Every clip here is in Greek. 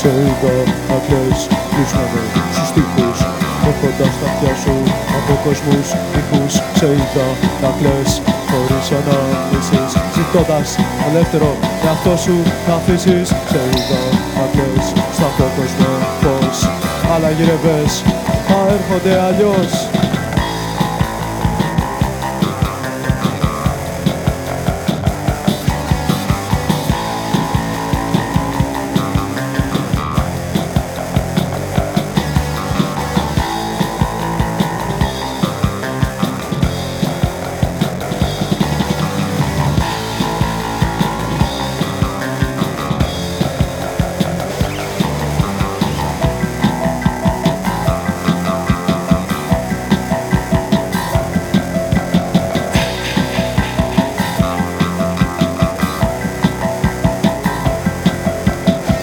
Σε είδα να κλαις κλεισμένο στους τοίχους Έχοντας τα αυτιά σου από κόσμους ήχους Σε είδα να κλαις χωρίς ανάμνησης Ζητώντας ελεύθερο εαυτό σου να αφήσεις. Σε είδα να κλαις στα κόσμο φως Αλλά γύρευες μα έρχονται αλλιώς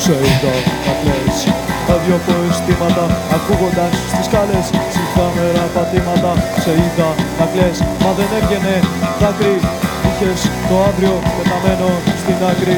Σε είδα να κλαις Τα δυο ποεστήματα ακούγοντας στις σκάλες Συμφάμερα πατήματα Σε είδα να κλαις. Μα δεν έβγαινε δάκρυ Είχες το αύριο πεταμένο στην άκρη